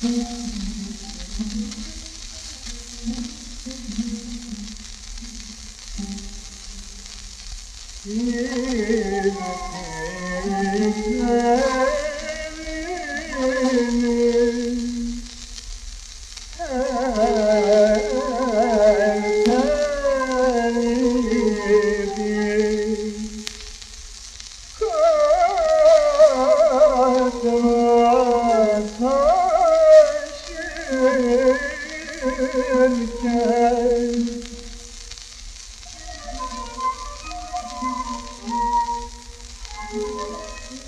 Taşırken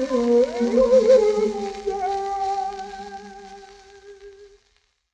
Oh.